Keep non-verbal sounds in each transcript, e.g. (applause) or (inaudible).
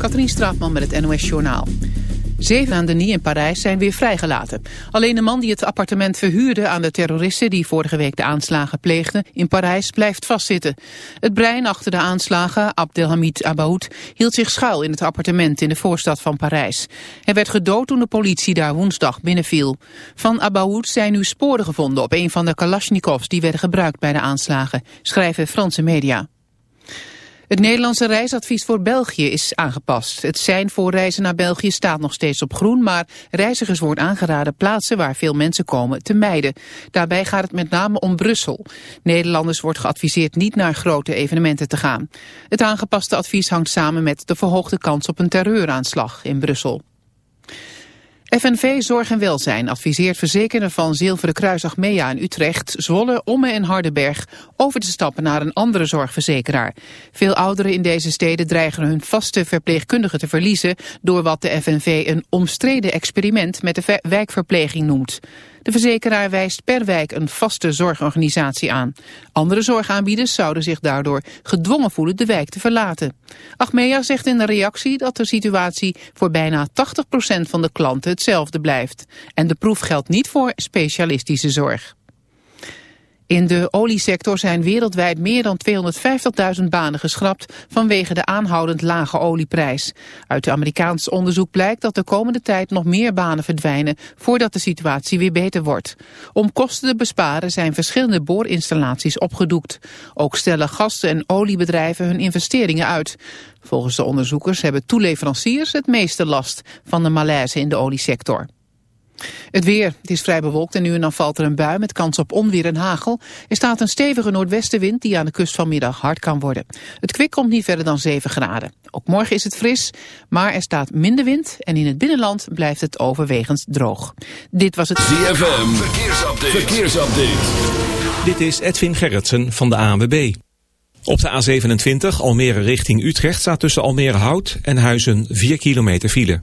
Katrien Straatman met het NOS Journaal. Zeven aan Denis in Parijs zijn weer vrijgelaten. Alleen de man die het appartement verhuurde aan de terroristen... die vorige week de aanslagen pleegden in Parijs blijft vastzitten. Het brein achter de aanslagen, Abdelhamid Abaoud... hield zich schuil in het appartement in de voorstad van Parijs. Hij werd gedood toen de politie daar woensdag binnenviel. Van Abaoud zijn nu sporen gevonden op een van de Kalashnikovs... die werden gebruikt bij de aanslagen, schrijven Franse media. Het Nederlandse reisadvies voor België is aangepast. Het zijn voor reizen naar België staat nog steeds op groen, maar reizigers wordt aangeraden plaatsen waar veel mensen komen te mijden. Daarbij gaat het met name om Brussel. Nederlanders wordt geadviseerd niet naar grote evenementen te gaan. Het aangepaste advies hangt samen met de verhoogde kans op een terreuraanslag in Brussel. FNV Zorg en Welzijn adviseert verzekerden van Zilveren Kruis Achmea in Utrecht, Zwolle, Omme en Hardenberg over te stappen naar een andere zorgverzekeraar. Veel ouderen in deze steden dreigen hun vaste verpleegkundige te verliezen door wat de FNV een omstreden experiment met de wijkverpleging noemt. De verzekeraar wijst per wijk een vaste zorgorganisatie aan. Andere zorgaanbieders zouden zich daardoor gedwongen voelen de wijk te verlaten. Achmea zegt in de reactie dat de situatie voor bijna 80% van de klanten hetzelfde blijft. En de proef geldt niet voor specialistische zorg. In de oliesector zijn wereldwijd meer dan 250.000 banen geschrapt vanwege de aanhoudend lage olieprijs. Uit de Amerikaans onderzoek blijkt dat de komende tijd nog meer banen verdwijnen voordat de situatie weer beter wordt. Om kosten te besparen zijn verschillende boorinstallaties opgedoekt. Ook stellen gasten en oliebedrijven hun investeringen uit. Volgens de onderzoekers hebben toeleveranciers het meeste last van de malaise in de oliesector. Het weer. Het is vrij bewolkt en nu en dan valt er een bui met kans op onweer en hagel. Er staat een stevige noordwestenwind die aan de kust vanmiddag hard kan worden. Het kwik komt niet verder dan 7 graden. Ook morgen is het fris, maar er staat minder wind en in het binnenland blijft het overwegend droog. Dit was het ZFM. Verkeersupdate. Verkeersupdate. Dit is Edwin Gerritsen van de ANWB. Op de A27 Almere richting Utrecht staat tussen Almere Hout en Huizen 4 kilometer file.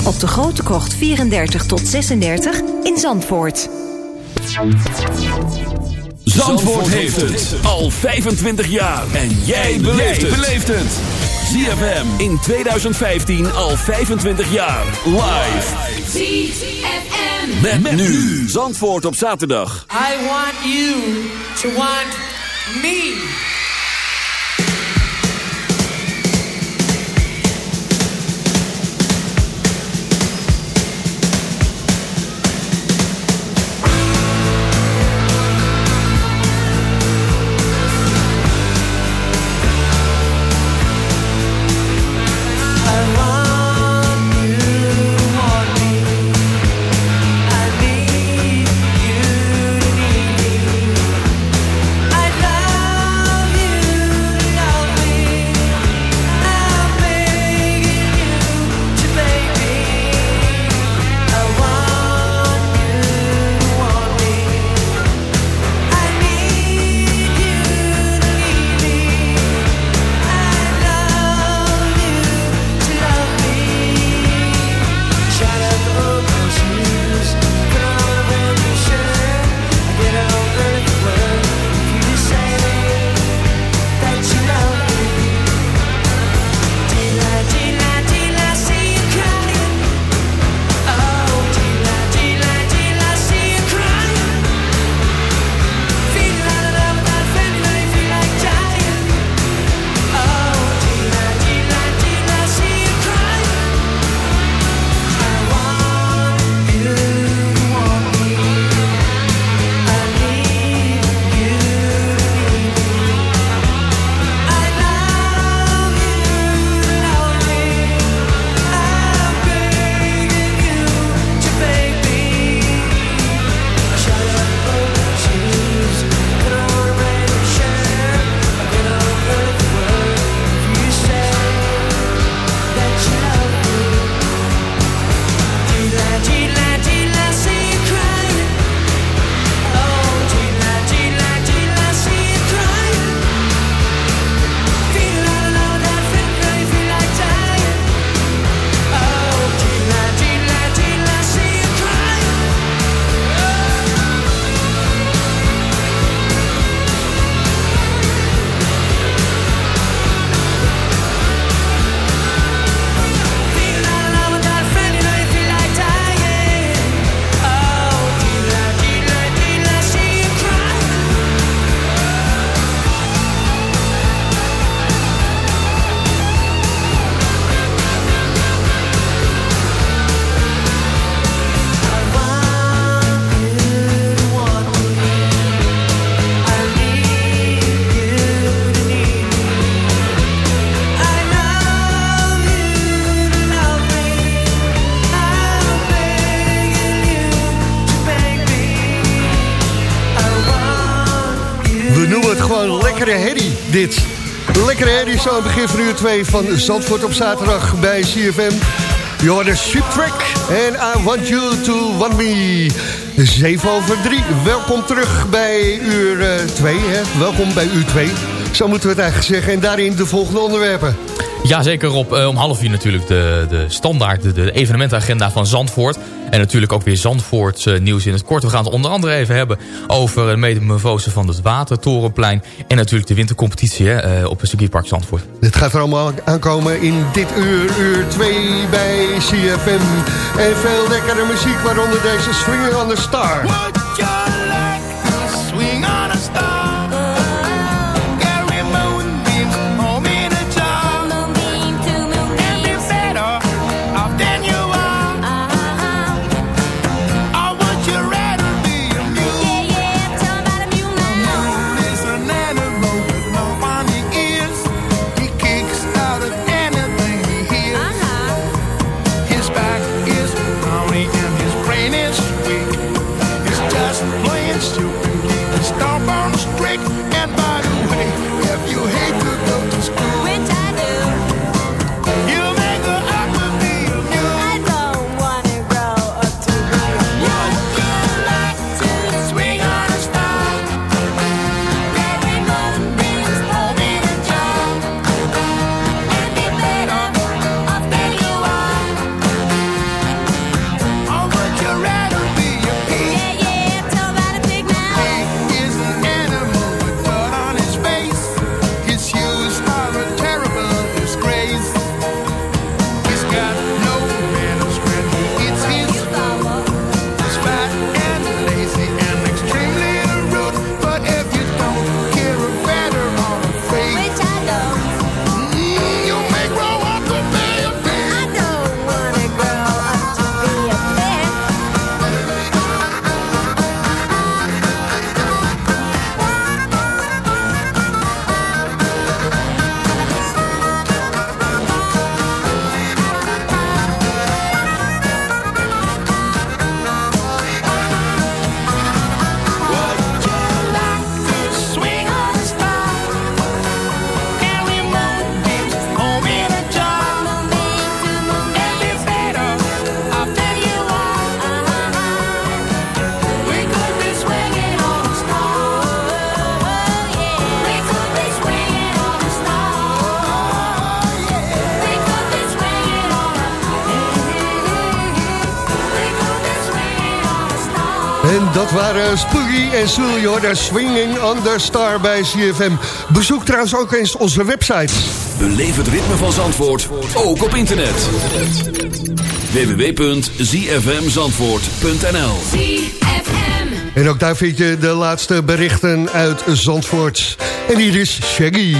op de Grote Krocht 34 tot 36 in Zandvoort. Zandvoort heeft het al 25 jaar. En jij beleeft het. ZFM in 2015 al 25 jaar. Live. ZFM. Met, nu. Zandvoort op zaterdag. I want you to want me. Zo aan het begin van uur 2 van Zandvoort op zaterdag bij CFM. Hoort de Ship Track en I Want You To Want Me. 7 over 3, welkom terug bij uur 2. Uh, Welkom bij uur 2, zo moeten we het eigenlijk zeggen. En daarin de volgende onderwerpen. Ja, zeker Rob. Uh, om half vier natuurlijk de, de standaard, de, de evenementagenda van Zandvoort. En natuurlijk ook weer Zandvoorts uh, nieuws in het kort. We gaan het onder andere even hebben over de metamorfose van het Watertorenplein. En natuurlijk de wintercompetitie hè, uh, op het circuitpark Zandvoort. Dit gaat er allemaal aankomen in dit uur, uur 2 bij CFM. En veel lekkere muziek, waaronder deze Swinging on the Star. Dat waren Spooky en Sul, de Swinging on the Star bij CFM. Bezoek trouwens ook eens onze website. Beleef het ritme van Zandvoort, ook op internet. www.zfmzandvoort.nl En ook daar vind je de laatste berichten uit Zandvoort. En hier is Shaggy.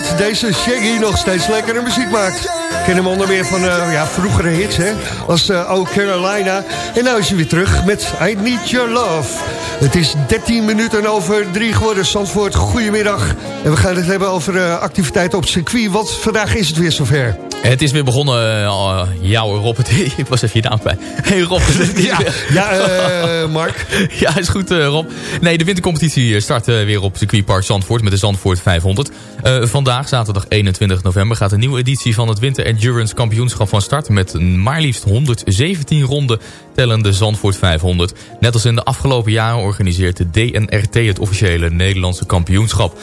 Dat deze Shaggy nog steeds lekkere muziek maakt. Ik ken hem onder meer van uh, ja, vroegere hits, hè? als uh, Oh Carolina. En nu is hij weer terug met I Need Your Love. Het is 13 minuten over drie geworden. Zandvoort, goedemiddag. En we gaan het hebben over uh, activiteiten op circuit, want vandaag is het weer zover. Het is weer begonnen. Uh, jou, Rob. Het, (laughs) ik was even je naam bij. Hey Rob. ja, ja uh, Mark. (laughs) ja, is goed Rob. Nee, de wintercompetitie start weer op circuitpark Zandvoort met de Zandvoort 500. vandaag, zaterdag 21 november, gaat een nieuwe editie van het Winter Endurance Kampioenschap van start. Met maar liefst 117 ronden tellende Zandvoort 500. Net als in de afgelopen jaren organiseert de DNRT het officiële Nederlandse kampioenschap.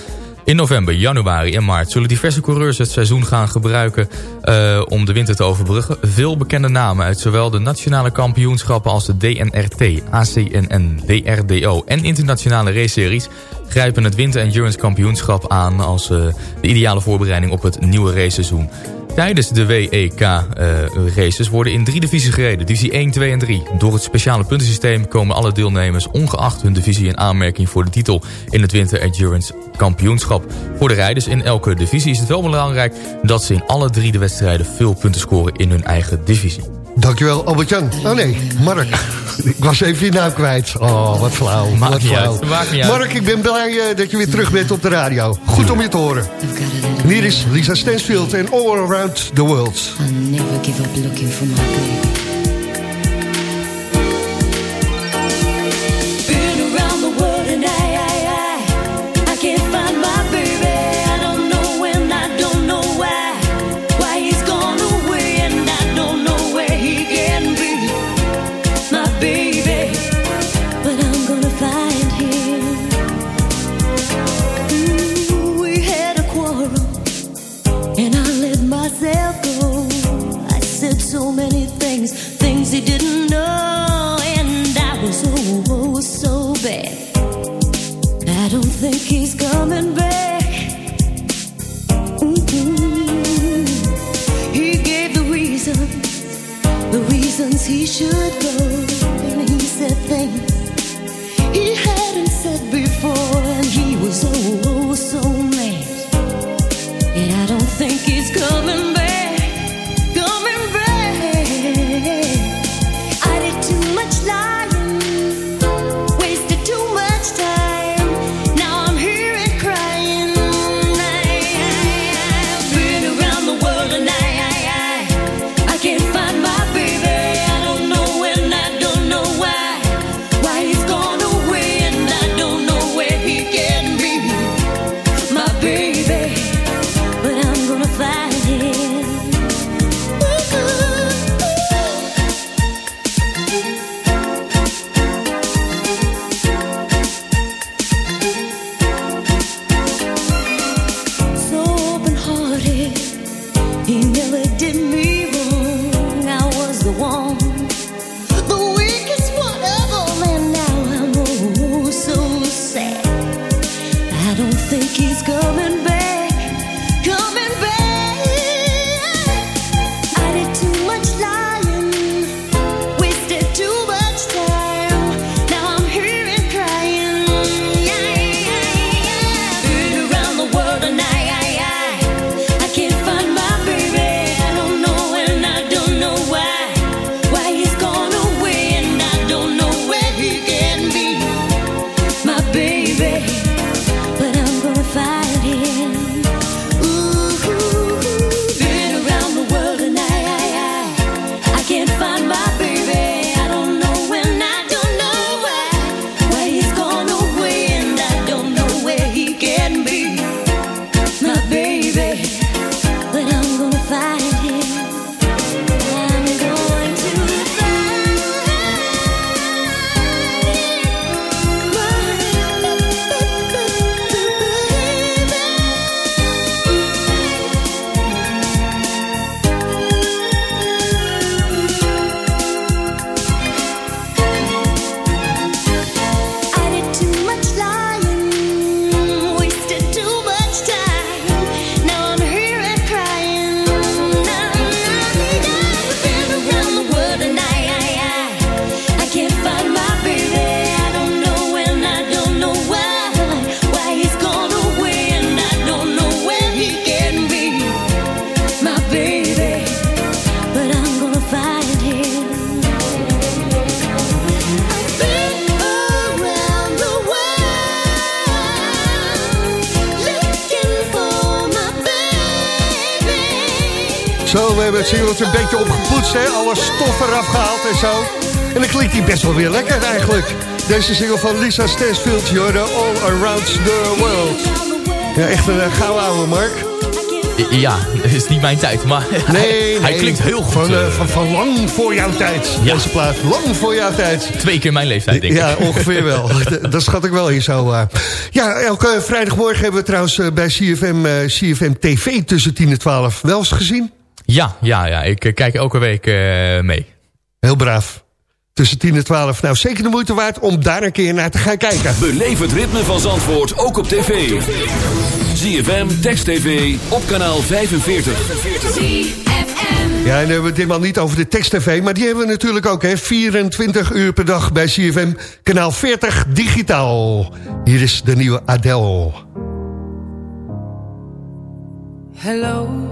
In november, januari en maart zullen diverse coureurs het seizoen gaan gebruiken uh, om de winter te overbruggen. Veel bekende namen uit zowel de nationale kampioenschappen als de DNRT, ACNN, DRDO en internationale raceseries grijpen het Winter Endurance Kampioenschap aan als uh, de ideale voorbereiding op het nieuwe raceseizoen. Tijdens de WEK-races uh, worden in drie divisies gereden. Divisie 1, 2 en 3. Door het speciale puntensysteem komen alle deelnemers... ongeacht hun divisie in aanmerking voor de titel... in het Winter Endurance Kampioenschap. Voor de rijders in elke divisie is het wel belangrijk... dat ze in alle drie de wedstrijden veel punten scoren in hun eigen divisie. Dankjewel, Albert-Jan. Oh nee, Mark. Ik was even je naam kwijt. Oh, wat flauw. Maakt wat flauw. Mark, ik ben blij uh, dat je weer terug bent op de radio. Goed om je te horen. En hier is Lisa Stansfield en All Around the World. I'll never give up looking for my baby. Zo, we hebben het singeltje een beetje opgepoetst, hè? Alle stoffen eraf gehaald en zo. En dan klinkt hij best wel weer lekker eigenlijk. Deze single van Lisa Stansfield, Jorden, All Around the World. Ja, echt een uh, gouden oude, Mark. Ja, het (laughs) is niet mijn tijd, maar (laughs) nee, hij, klinkt heel goed. Van, uh, van, van, lang voor jouw tijd, ja. deze plaat. Lang voor jouw tijd. Twee keer mijn leeftijd, denk ik. Ja, ongeveer (laughs) wel. dat schat ik wel hier zo. Uh. Ja, elke vrijdagmorgen hebben we trouwens uh, bij CFM, CFM TV tussen 10 en 12 wel eens gezien. Ja, ja, ja. ik kijk elke week mee. Heel braaf. Tussen 10 en 12. Nou, zeker de moeite waard om daar een keer naar te gaan kijken. Beleef het ritme van Zandvoort ook op tv. ZFM, Text TV, op kanaal 45. Ja, en dan hebben we ditmaal niet over de Text TV... maar die hebben we natuurlijk ook, hè. 24 uur per dag bij CFM, kanaal 40 digitaal. Hier is de nieuwe Adele. Hello,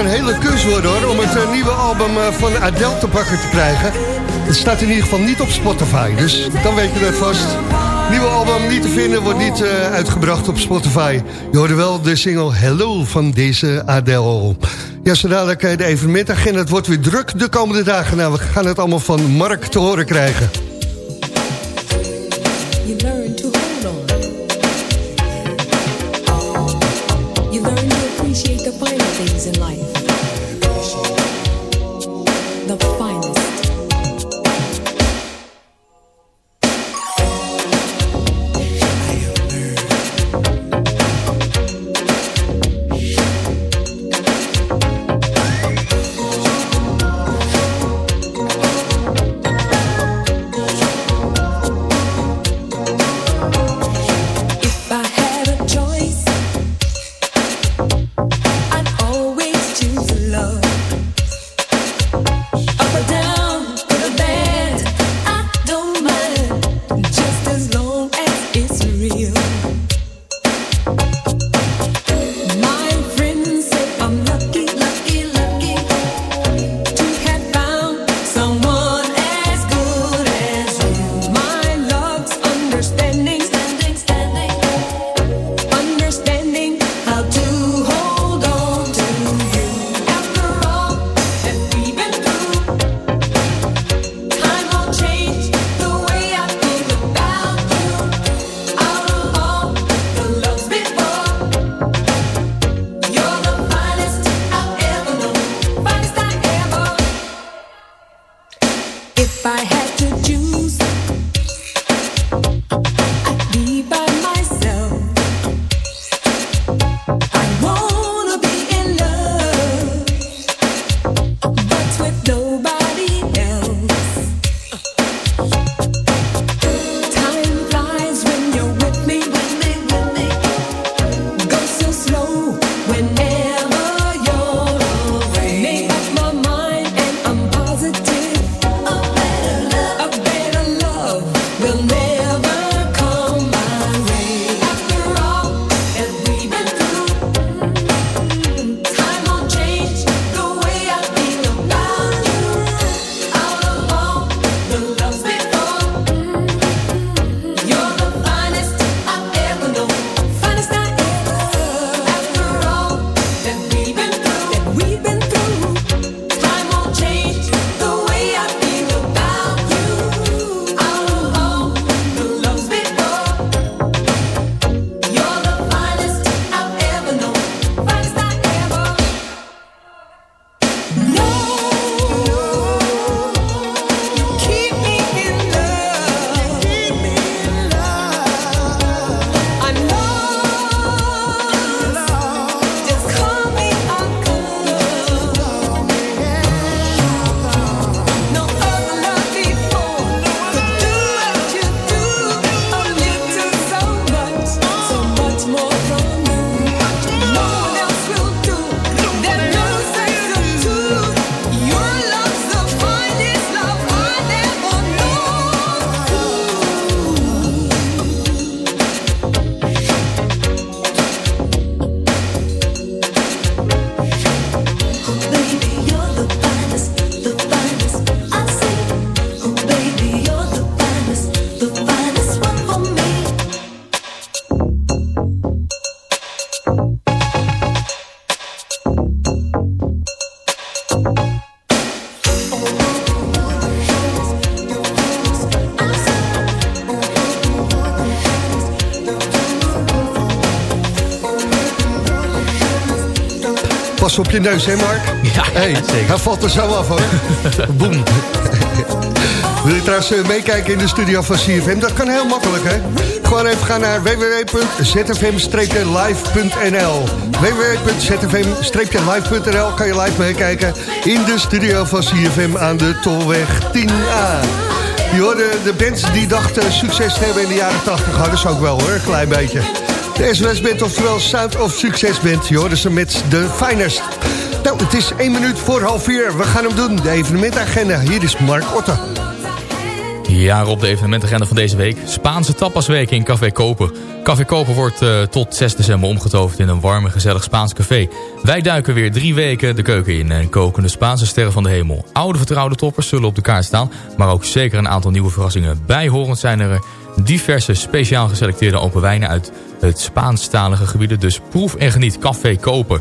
een hele kunst worden hoor, om het eh, nieuwe album eh, van Adele te pakken te krijgen. Het staat in ieder geval niet op Spotify, dus dan weet je dat vast. Nieuwe album niet te vinden, wordt niet uh, uitgebracht op Spotify. Je hoorde wel de single Hello van deze Adele. Ja, zo dadelijk de evenementagenda. Het wordt weer druk de komende dagen. Nou, we gaan het allemaal van Mark te horen krijgen. Op je neus, hè Mark? (laughs) Ja, hey, zeker. Hij valt er zo af, hoor. (laughs) Boem. (laughs) Wil je trouwens eh, meekijken in de studio van CFM? Dat kan heel makkelijk, hè? Gewoon even gaan naar www.zfm-live.nl www.zfm-live.nl kan je live meekijken in de studio van CFM aan de Tolweg 10A. Je hoorde de bands die dachten succes te hebben in de jaren 80 hadden ze ook wel hoor, een klein beetje. De SOS Band, oftewel Sound of Succes Band. Je hoorde ze met de Finest. Nou, het is één minuut voor half vier. We gaan hem doen, de evenementagenda. Hier is Mark Otter. Ja, op de evenementagenda van deze week. Spaanse tapasweek in Café Koper. Café Koper wordt uh, tot 6 december omgetoverd in een warm gezellig Spaans café. Wij duiken weer drie weken de keuken in en koken de Spaanse sterren van de hemel. Oude vertrouwde toppers zullen op de kaart staan, maar ook zeker een aantal nieuwe verrassingen. Bijhorend zijn er diverse speciaal geselecteerde open wijnen uit het Spaanstalige gebieden. Dus proef en geniet Café Koper.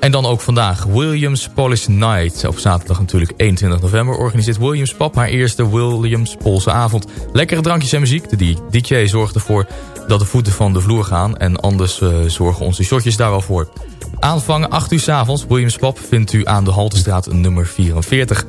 En dan ook vandaag Williams Polish Night. Op zaterdag natuurlijk 21 november organiseert Williams Pap haar eerste Williams Poolse avond. Lekkere drankjes en muziek. De DJ zorgt ervoor dat de voeten van de vloer gaan. En anders uh, zorgen onze shotjes daar wel voor. Aanvang 8 uur s avonds. Williams Pap vindt u aan de Haltestraat nummer 44.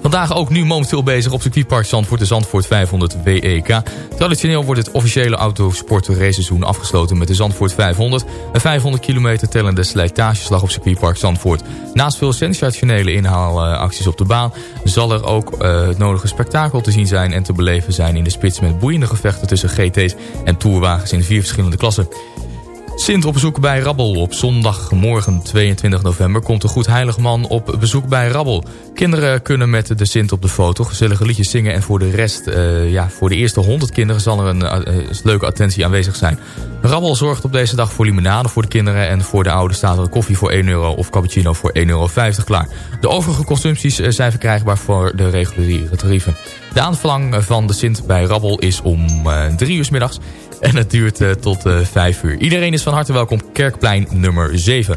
Vandaag ook nu momenteel bezig op circuitpark Zandvoort de Zandvoort 500 WEK. Traditioneel wordt het officiële autosport raceseizoen afgesloten met de Zandvoort 500. Een 500 kilometer tellende slijtageslag op circuitpark Zandvoort. Naast veel sensationele inhaalacties op de baan... zal er ook uh, het nodige spektakel te zien zijn en te beleven zijn in de spits... met boeiende gevechten tussen GT's en tourwagens in vier verschillende klassen. Sint op bezoek bij Rabbel. Op zondagmorgen 22 november komt de Goed Heilige Man op bezoek bij Rabbel. Kinderen kunnen met de Sint op de foto gezellige liedjes zingen... en voor de rest, uh, ja, voor de eerste 100 kinderen zal er een uh, leuke attentie aanwezig zijn. Rabbel zorgt op deze dag voor limonade voor de kinderen... en voor de ouderen staat er koffie voor 1 euro of cappuccino voor 1,50 euro klaar. De overige consumpties zijn verkrijgbaar voor de reguliere tarieven. De aanvang van de Sint bij Rabbel is om 3 uur middags... En het duurt uh, tot uh, 5 uur. Iedereen is van harte welkom. Kerkplein nummer 7.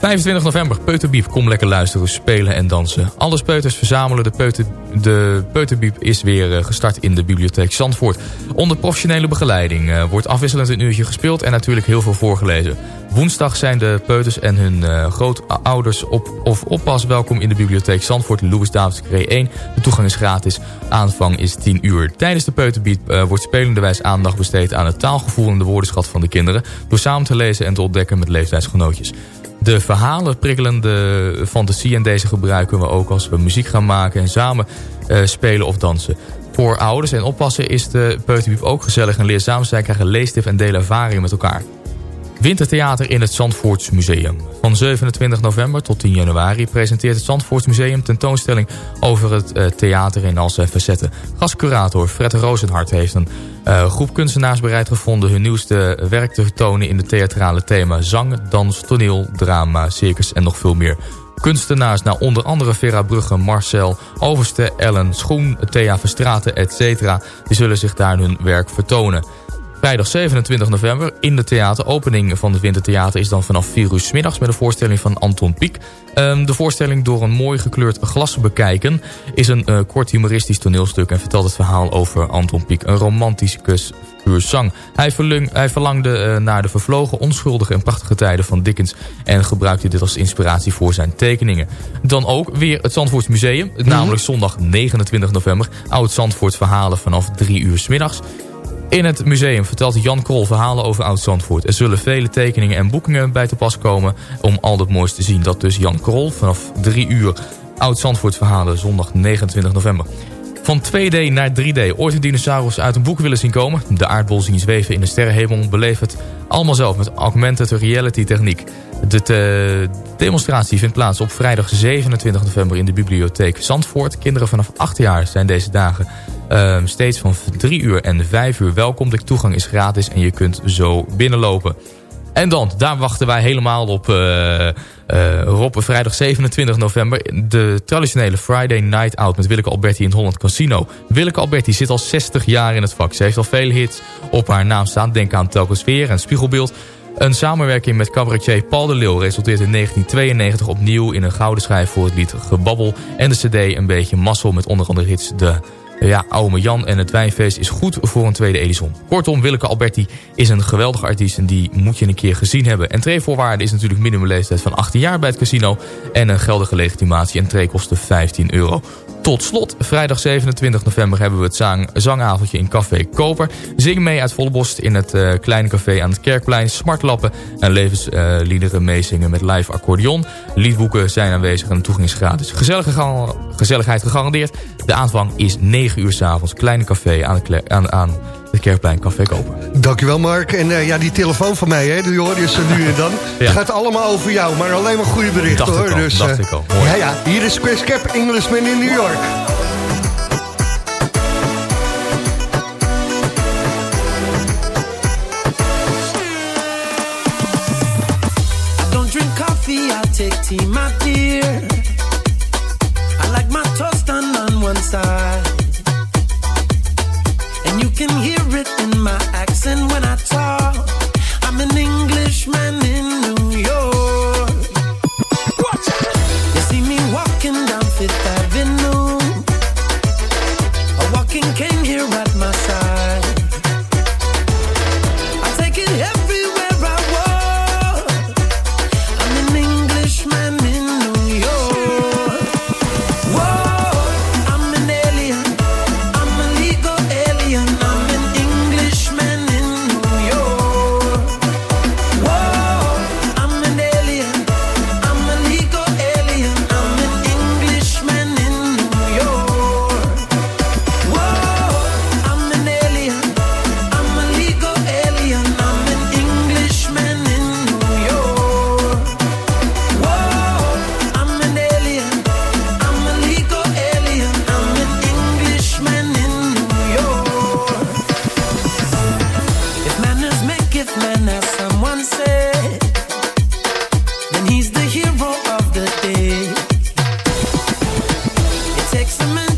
25 november, Peuterbiep. Kom lekker luisteren, spelen en dansen. Alle peuters verzamelen. De, peuter, de Peuterbiep is weer uh, gestart in de bibliotheek Zandvoort. Onder professionele begeleiding uh, wordt afwisselend een uurtje gespeeld... en natuurlijk heel veel voorgelezen. Woensdag zijn de peuters en hun uh, grootouders op, of oppas welkom in de bibliotheek Zandvoort. Louis Davids 1. De toegang is gratis. Aanvang is 10 uur. Tijdens de Peuterbiep wordt spelenderwijs aandacht besteed aan het taalgevoel en de woordenschat van de kinderen. Door samen te lezen en te ontdekken met leeftijdsgenootjes. De verhalen prikkelende fantasie en deze gebruiken we ook als we muziek gaan maken en samen uh, spelen of dansen. Voor ouders en oppassen is de peuterbiep ook gezellig en leerzaam. Zij krijgen leestift en delen ervaringen met elkaar. Wintertheater in het Zandvoorts Museum. Van 27 november tot 10 januari presenteert het Zandvoorts Museum tentoonstelling over het uh, theater in al zijn facetten. Gastcurator Fred Rozenhart heeft een uh, groep kunstenaars bereid gevonden hun nieuwste werk te vertonen in het theatrale thema zang, dans, toneel, drama, circus en nog veel meer. Kunstenaars naar onder andere Vera Brugge, Marcel, Overste, Ellen, Schoen, Thea Verstraten, etc. Die zullen zich daar hun werk vertonen. Vrijdag 27 november in de theater. Opening van het Wintertheater is dan vanaf 4 uur s middags... met een voorstelling van Anton Pieck. Um, de voorstelling door een mooi gekleurd glas bekijken... is een uh, kort humoristisch toneelstuk... en vertelt het verhaal over Anton Pieck. Een romanticus puur zang. Hij, verlung, hij verlangde uh, naar de vervlogen, onschuldige en prachtige tijden van Dickens... en gebruikte dit als inspiratie voor zijn tekeningen. Dan ook weer het Zandvoorts Museum, mm -hmm. namelijk zondag 29 november. Oud Zandvoort verhalen vanaf 3 uur s middags. In het museum vertelt Jan Krol verhalen over Oud-Zandvoort. Er zullen vele tekeningen en boekingen bij te pas komen om al dat moois te zien. Dat dus Jan Krol vanaf 3 uur Oud-Zandvoort verhalen zondag 29 november. Van 2D naar 3D. Ooit een dinosaurus uit een boek willen zien komen. De aardbol zien zweven in de sterrenhemel. Beleef het allemaal zelf met augmented reality techniek. De demonstratie vindt plaats op vrijdag 27 november in de bibliotheek Zandvoort. Kinderen vanaf 8 jaar zijn deze dagen uh, steeds van 3 uur en 5 uur welkom. De toegang is gratis en je kunt zo binnenlopen. En dan, daar wachten wij helemaal op uh, Rob, vrijdag 27 november. De traditionele Friday Night Out met Willeke Alberti in het Holland Casino. Willeke Alberti zit al 60 jaar in het vak. Ze heeft al veel hits op haar naam staan. Denk aan Telkens Weer en Spiegelbeeld. Een samenwerking met cabaretier Paul de Leeuw resulteert in 1992 opnieuw in een gouden schijf voor het lied Gebabbel. En de cd een beetje mazzel met onder andere hits De ja, Ome Jan en het Wijnfeest is goed voor een tweede Edison. Kortom, Willeke Alberti is een geweldige artiest en die moet je een keer gezien hebben. En treevoorwaarde is natuurlijk minimumleeftijd van 18 jaar bij het casino en een geldige legitimatie en tree kostte 15 euro. Tot slot, vrijdag 27 november hebben we het zang, zangavondje in Café Koper. Zing mee uit Vollebost in het uh, kleine café aan het Kerkplein. Smartlappen en levensliederen uh, meezingen met live accordeon. Liedboeken zijn aanwezig en toegang is gratis. Gezellige, gezelligheid gegarandeerd. De aanvang is 9 uur s'avonds. Kleine café aan, de, aan, aan het Kerkplein Café Koper. Dankjewel Mark. En eh, ja, die telefoon van mij, hè, die hoor je ze nu en dan. Het gaat allemaal over jou, maar alleen maar goede berichten dacht hoor. Al, dus, dacht eh, ik al. Mooi. Ja, ja. Hier is Chris Cap, Englishman in New York. tea, my dear.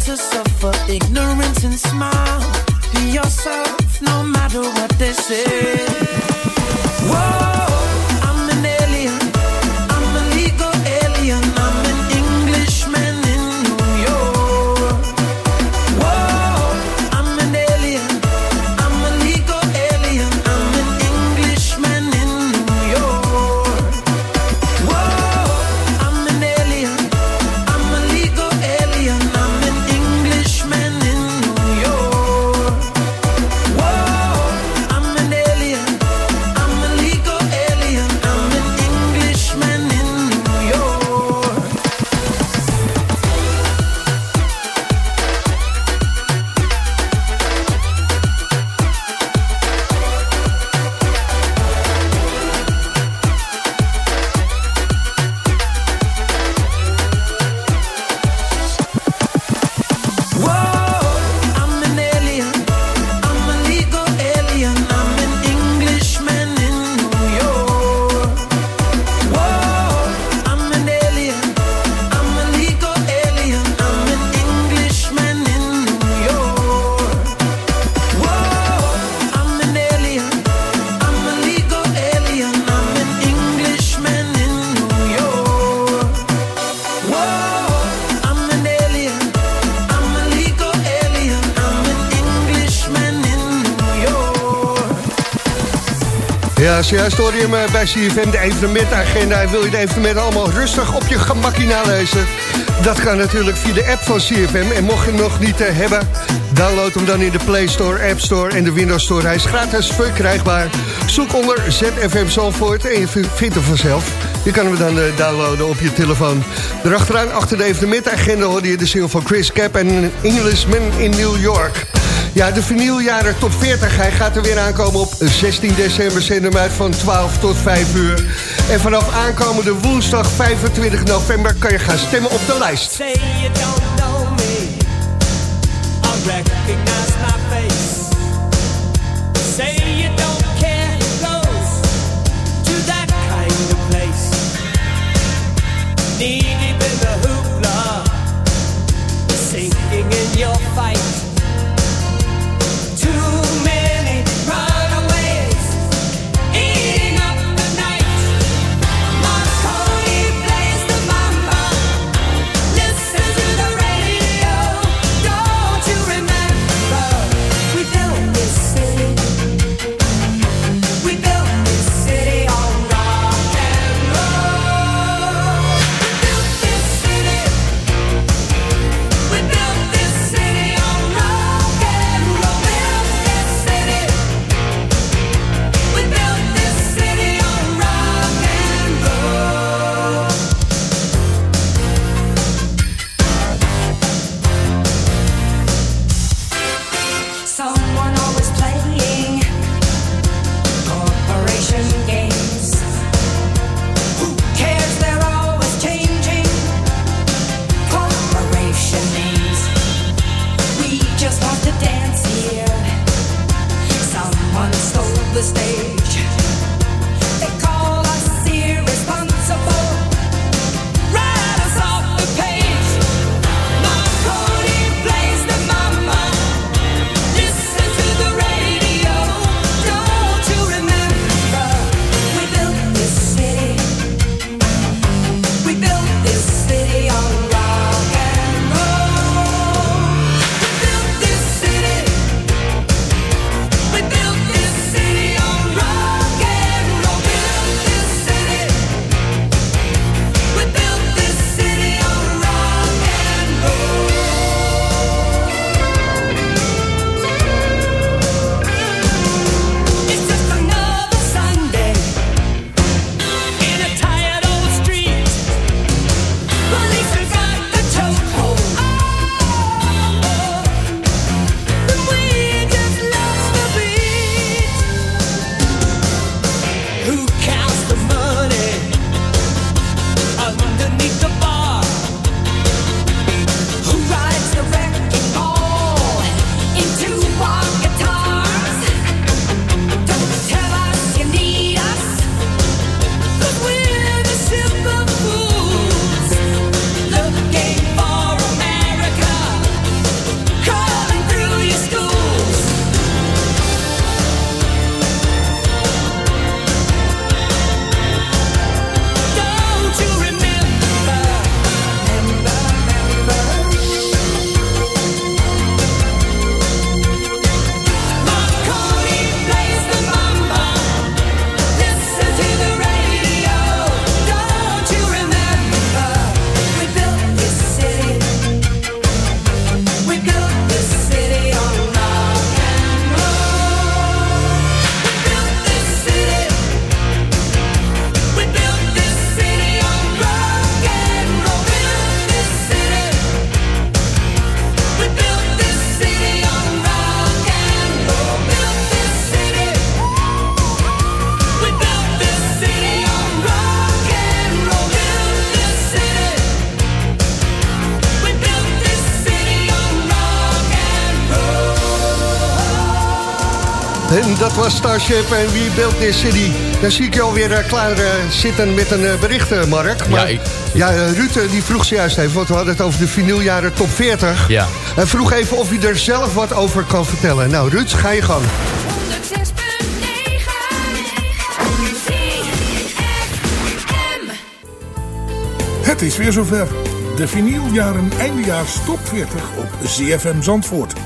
to suffer ignorance and smile. Be yourself no matter what they say. zojuist hoorde je hem eh, bij CFM, de evenementagenda. En wil je de evenementen allemaal rustig op je gemakkie nalezen? Dat kan natuurlijk via de app van CFM. En mocht je hem nog niet eh, hebben, download hem dan in de Play Store, App Store en de Windows Store. Hij is gratis verkrijgbaar. Zoek onder ZFM Zalvoort en je vindt hem vanzelf. Je kan hem dan eh, downloaden op je telefoon. Daarachteraan, achter de evenementagenda, hoorde je de single van Chris Cap en Englishman in New York. Ja, de vinyljaren top 40. Hij gaat er weer aankomen op 16 december. Zend hem uit van 12 tot 5 uur. En vanaf aankomende woensdag 25 november kan je gaan stemmen op de lijst. Was Starship en wie built this city? Dan zie ik je alweer uh, klaar uh, zitten met een uh, bericht, Mark. Maar, ja, ik... ja Ruud die vroeg zojuist even, want we hadden het over de vinyljaren top 40. Ja. En vroeg even of je er zelf wat over kan vertellen. Nou, Ruud, ga je gang. Het is weer zover. De vinyljaren eindejaars top 40 op ZFM Zandvoort.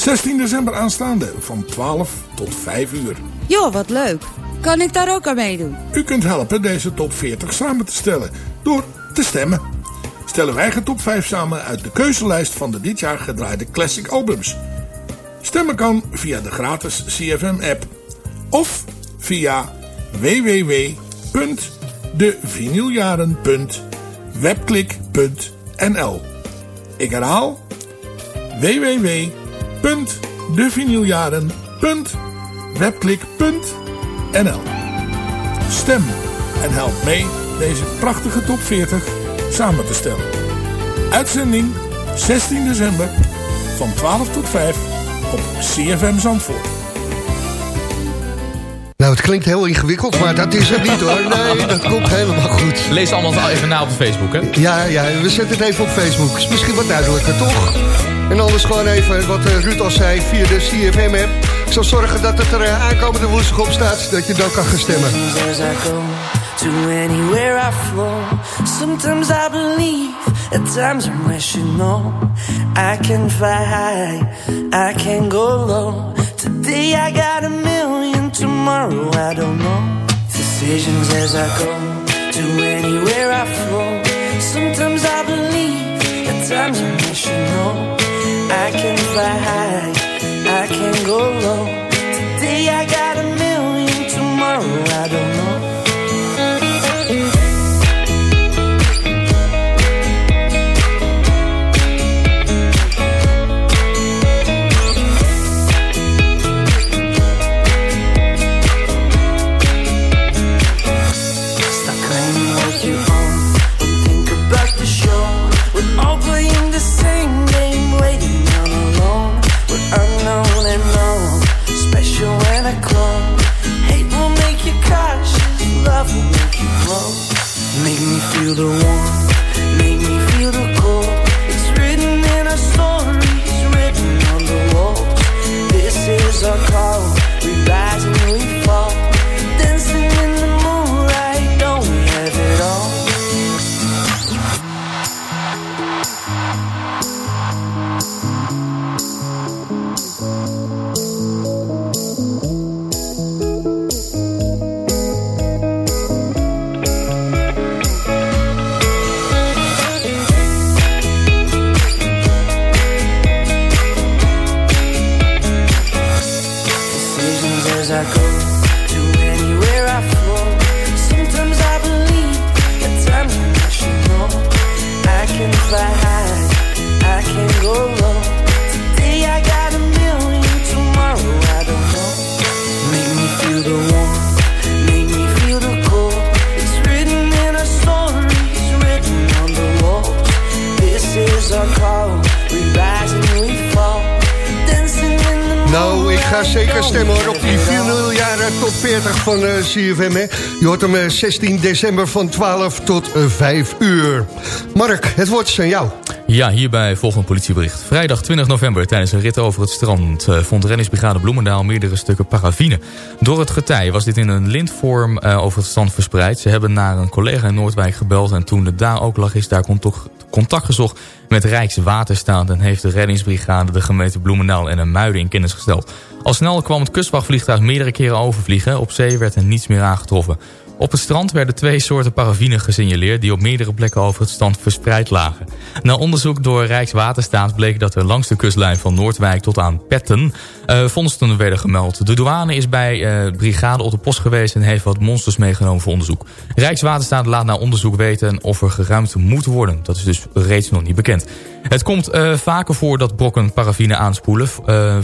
16 december aanstaande van 12 tot 5 uur. Joh, wat leuk. Kan ik daar ook aan meedoen? U kunt helpen deze top 40 samen te stellen door te stemmen. Stellen wij eigen top 5 samen uit de keuzelijst van de dit jaar gedraaide classic albums. Stemmen kan via de gratis CFM app of via www.devinyljaren.webklik.nl Ik herhaal www www.devinyljaren.webklik.nl Stem en help mee deze prachtige top 40 samen te stellen. Uitzending 16 december van 12 tot 5 op CFM Zandvoort. Nou, het klinkt heel ingewikkeld, maar dat is het niet hoor. Nee, dat komt helemaal goed. Lees allemaal even na op Facebook, hè? Ja, ja, we zetten het even op Facebook. Is misschien wat duidelijker, toch? En anders gewoon even wat eh, Ruud al zei via de CFM-app. Ik zal zorgen dat het er eh, aankomende woensdag op staat, dat je dan kan gaan stemmen. To anywhere I flow Sometimes I believe At times I'm no I can fly high I can go low Today I got a million Tomorrow I don't know. Decisions as I go To anywhere I flow Sometimes I believe At times I'm no I can fly high, I can go low. Today I got van uh, CFM. Hè. Je hoort hem uh, 16 december van 12 tot uh, 5 uur. Mark, het woord is aan jou. Ja, hierbij volgend politiebericht. Vrijdag 20 november tijdens een rit over het strand... Uh, vond reddingsbrigade Bloemendaal meerdere stukken paraffine. Door het getij was dit in een lintvorm uh, over het strand verspreid. Ze hebben naar een collega in Noordwijk gebeld... en toen het daar ook lag is daar contact gezocht met Rijkswaterstaat... en heeft de reddingsbrigade de gemeente Bloemendaal en een Muiden in kennis gesteld. Al snel kwam het kustwachtvliegtuig meerdere keren overvliegen. Op zee werd er niets meer aangetroffen. Op het strand werden twee soorten paraffine gesignaleerd... die op meerdere plekken over het strand verspreid lagen. Na onderzoek door Rijkswaterstaat bleek dat er langs de kustlijn van Noordwijk tot aan Petten... Uh, vondsten werden gemeld. De douane is bij uh, brigade op de post geweest... en heeft wat monsters meegenomen voor onderzoek. Rijkswaterstaat laat na onderzoek weten of er geruimd moet worden. Dat is dus reeds nog niet bekend. Het komt uh, vaker voor dat brokken paraffine aanspoelen.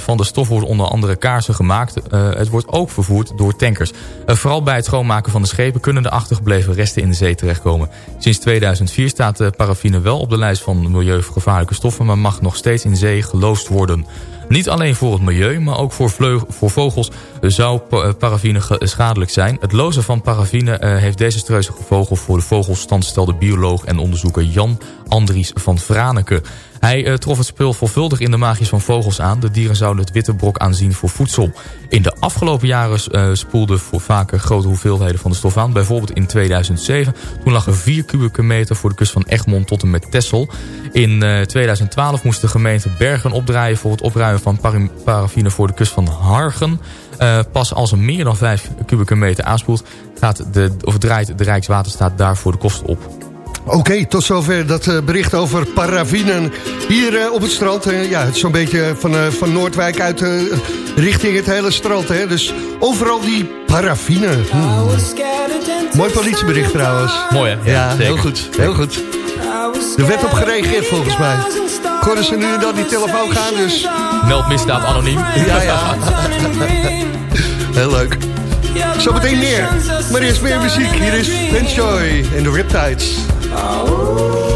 van de stof wordt onder andere kaarsen gemaakt. het wordt ook vervoerd door tankers. vooral bij het schoonmaken van de schepen kunnen de achtergebleven resten in de zee terechtkomen. Sinds 2004 staat paraffine wel op de lijst van milieugevaarlijke stoffen... maar mag nog steeds in zee geloosd worden. Niet alleen voor het milieu, maar ook voor, voor vogels zou paraffine schadelijk zijn. Het lozen van paraffine heeft deze streuzige vogel voor de vogelstand stelde bioloog en onderzoeker Jan Andries van Vraneke. Hij uh, trof het spul veelvuldig in de maagjes van vogels aan. De dieren zouden het witte brok aanzien voor voedsel. In de afgelopen jaren uh, spoelden voor vaker grote hoeveelheden van de stof aan. Bijvoorbeeld in 2007. Toen lag er 4 kubieke meter voor de kust van Egmond tot en met Texel. In uh, eh, 2012 moest de gemeente Bergen opdraaien voor het opruimen van paraffine voor de kust van Hargen. pas als er meer dan 5 kubieke meter aanspoelt, gaat de, of draait de Rijkswaterstaat daarvoor de kosten op. Oké, tot zover dat uh, bericht over paraffinen hier uh, op het strand. Ja, het is zo'n beetje van, van Noordwijk uit richting het hele strand. Hè? Dus overal die paraffine. Hmm. Mooi politiebericht trouwens. Mooi hè? Ja, ja heel goed. Heel goed. Er werd op gereageerd volgens mij. Konden ze nu dan die telefoon gaan, dus... Meld misdaad anoniem. Ja, ja. heel leuk. Zometeen meer. Maar eerst meer muziek. Hier is Joy en de Riptides. Oh.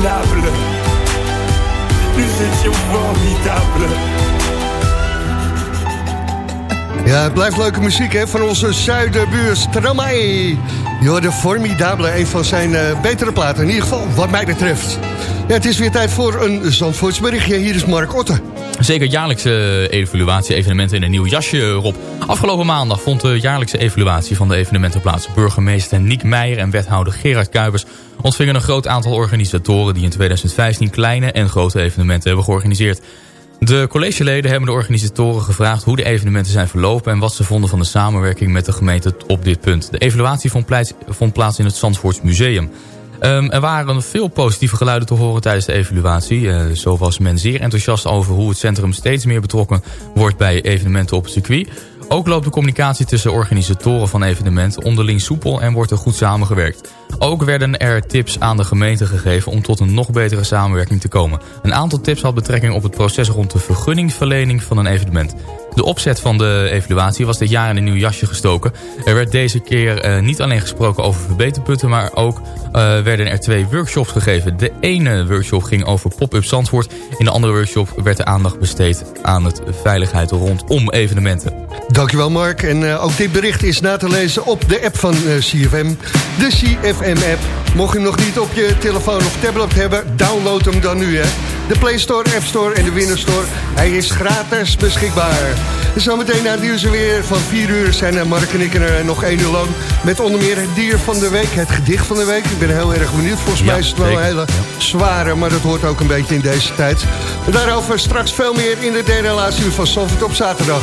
formidable. Nous étions formidables. Ja, het blijft leuke muziek hè, van onze zuiderbuur Stromae. Je hoorde Formidable, een van zijn eh, betere platen. In ieder geval, wat mij betreft. Ja, het is weer tijd voor een Zandvoorts berichtje. Hier is Mark Otte. Zeker jaarlijkse evaluatie-evenementen in een nieuw jasje, Rob. Afgelopen maandag vond de jaarlijkse evaluatie van de evenementen plaats. Burgemeester Niek Meijer en wethouder Gerard Kuipers ontvingen een groot aantal organisatoren... die in 2015 kleine en grote evenementen hebben georganiseerd. De collegeleden hebben de organisatoren gevraagd hoe de evenementen zijn verlopen... en wat ze vonden van de samenwerking met de gemeente op dit punt. De evaluatie vond plaats, vond plaats in het Zandvoorts Museum. Um, er waren veel positieve geluiden te horen tijdens de evaluatie. Uh, zo was men zeer enthousiast over hoe het centrum steeds meer betrokken wordt bij evenementen op het circuit. Ook loopt de communicatie tussen organisatoren van evenementen onderling soepel en wordt er goed samengewerkt. Ook werden er tips aan de gemeente gegeven om tot een nog betere samenwerking te komen. Een aantal tips had betrekking op het proces rond de vergunningverlening van een evenement. De opzet van de evaluatie was dit jaar in een nieuw jasje gestoken. Er werd deze keer uh, niet alleen gesproken over verbeterpunten... maar ook uh, werden er twee workshops gegeven. De ene workshop ging over pop-up Zandvoort. In de andere workshop werd de aandacht besteed aan het veiligheid rondom evenementen. Dankjewel Mark. En uh, ook dit bericht is na te lezen op de app van CFM. De CFM-app. Mocht je hem nog niet op je telefoon of tablet hebben... download hem dan nu, hè. De Play Store, App Store en de Windows Store. Hij is gratis beschikbaar. Zometeen na het nieuws weer van 4 uur zijn Mark en ik er nog 1 uur lang... met onder meer het dier van de week, het gedicht van de week. Ik ben heel erg benieuwd. Volgens mij is het wel een hele zware, maar dat hoort ook een beetje in deze tijd. Daarover straks veel meer in de derde laatste uur van Zalvert op zaterdag.